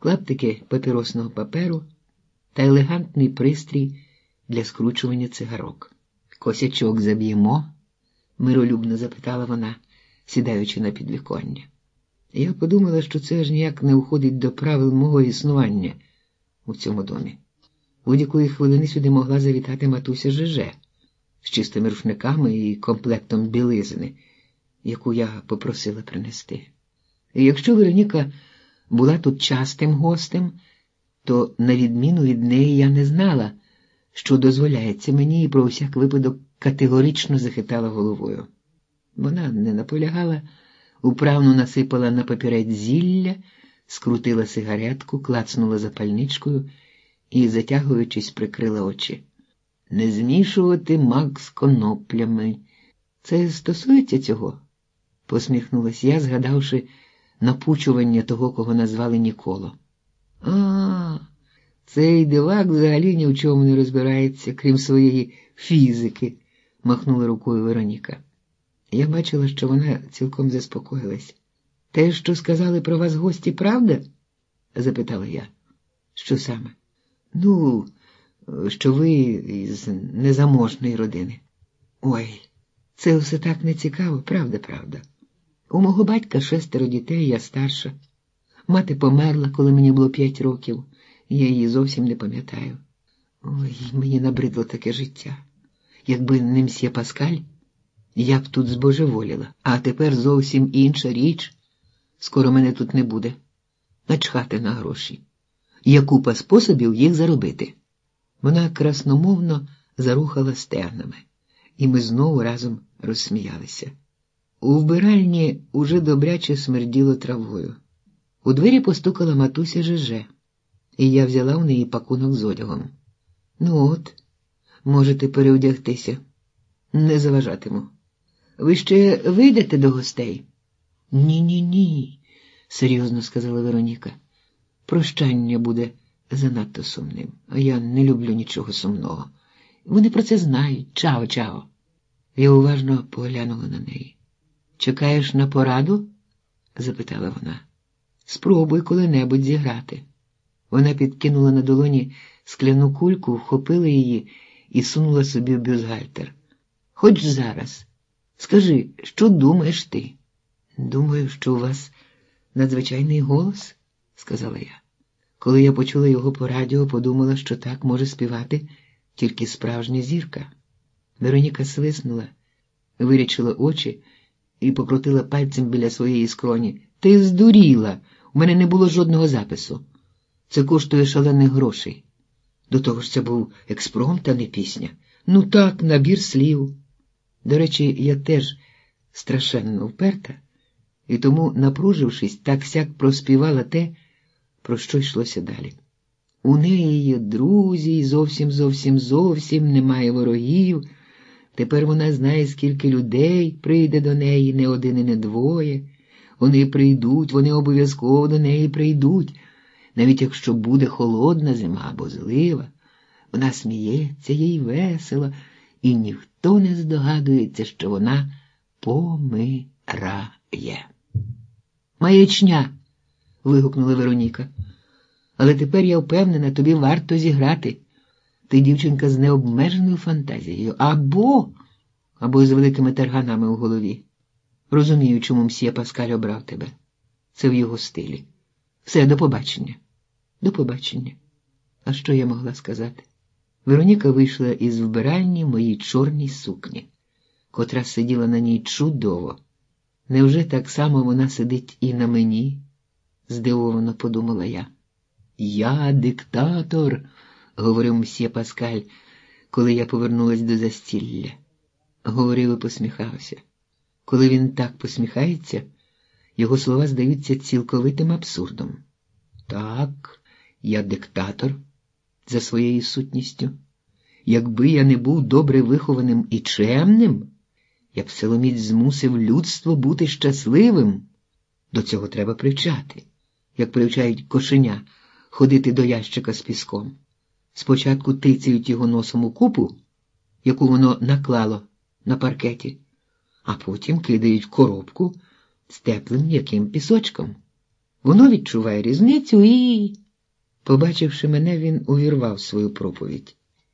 клаптики папіросного паперу та елегантний пристрій для скручування цигарок. Косячок заб'ємо? миролюбно запитала вона, сідаючи на підвіконня. Я подумала, що це ж ніяк не входить до правил мого існування у цьому домі. Будь-якої хвилини сюди могла завітати матуся Жеже з чистими рушниками і комплектом білизни, яку я попросила принести. І якщо Вероніка була тут частим гостем, то, на відміну від неї, я не знала, що дозволяється мені і про всяк випадок категорично захитала головою. Вона не наполягала, управно насипала на папірець зілля, скрутила сигаретку, клацнула запальничкою і, затягуючись, прикрила очі. Не змішувати мак з коноплями. Це стосується цього? посміхнулась я, згадавши напучування того, кого назвали Ніколо. А, цей дивак взагалі ні в чому не розбирається, крім своєї фізики, махнула рукою Вероніка. Я бачила, що вона цілком заспокоїлась. Те, що сказали про вас гості, правда? запитала я. Що саме? Ну, що ви із незаможної родини. Ой, це все так нецікаво, правда, правда. У мого батька шестеро дітей, я старша. Мати померла, коли мені було п'ять років, я її зовсім не пам'ятаю. Ой, мені набридло таке життя. Якби не мсьє Паскаль, я б тут збожеволіла, а тепер зовсім інша річ. Скоро мене тут не буде. Начхати на гроші. Є купа способів їх заробити. Вона красномовно зарухала стегнами, і ми знову разом розсміялися. У вбиральні уже добряче смерділо травою. У двері постукала матуся Жеже, і я взяла в неї пакунок з одягом. Ну от, можете переодягтися. Не заважатиму. Ви ще вийдете до гостей? Ні, ні, ні, серйозно сказала Вероніка. Прощання буде занадто сумним, а я не люблю нічого сумного. Вони про це знають. Чао, чао. Я уважно поглянула на неї. Чекаєш на пораду? запитала вона. Спробуй коли-небудь зіграти. Вона підкинула на долоні скляну кульку, вхопила її і сунула собі в бюстгальтер. Хоч зараз. Скажи, що думаєш ти? Думаю, що у вас надзвичайний голос, сказала я. Коли я почула його по радіо, подумала, що так може співати тільки справжня зірка. Вероніка свиснула, вирячила очі і покрутила пальцем біля своєї скроні. Ти здуріла, у мене не було жодного запису. Це коштує шалених грошей. До того ж це був експромт, а не пісня. Ну так, набір слів. До речі, я теж страшенно вперта, і тому, напружившись, так сяк проспівала те, про що йшлося далі. У неї є друзі, і зовсім зовсім зовсім немає ворогів. Тепер вона знає, скільки людей прийде до неї, не один і не двоє. Вони прийдуть, вони обов'язково до неї прийдуть, навіть якщо буде холодна зима або злива. Вона сміється, їй весело, і ніхто не здогадується, що вона помирає. Маячня. вигукнула Вероніка. Але тепер я впевнена, тобі варто зіграти. Ти дівчинка з необмеженою фантазією, або або з великими тарганами у голові. Розумію, чому мсьє Паскаль обрав тебе. Це в його стилі. Все, до побачення. До побачення. А що я могла сказати? Вероніка вийшла із вбиральні моїй чорній сукні, котра сиділа на ній чудово. Невже так само вона сидить і на мені? здивовано подумала я. Я диктатор, говорив мсьє Паскаль, коли я повернулась до застілля. Говорив і посміхався. Коли він так посміхається, його слова здаються цілковитим абсурдом. Так, я диктатор за своєю сутністю. Якби я не був добре вихованим і чемним, я б силоміць змусив людство бути щасливим. До цього треба привчати, як привчають кошеня ходити до ящика з піском. Спочатку тицяють його носом у купу, яку воно наклало на паркеті, а потім кидають коробку з теплим м'яким пісочком. Воно відчуває різницю і, побачивши мене, він увірвав свою проповідь.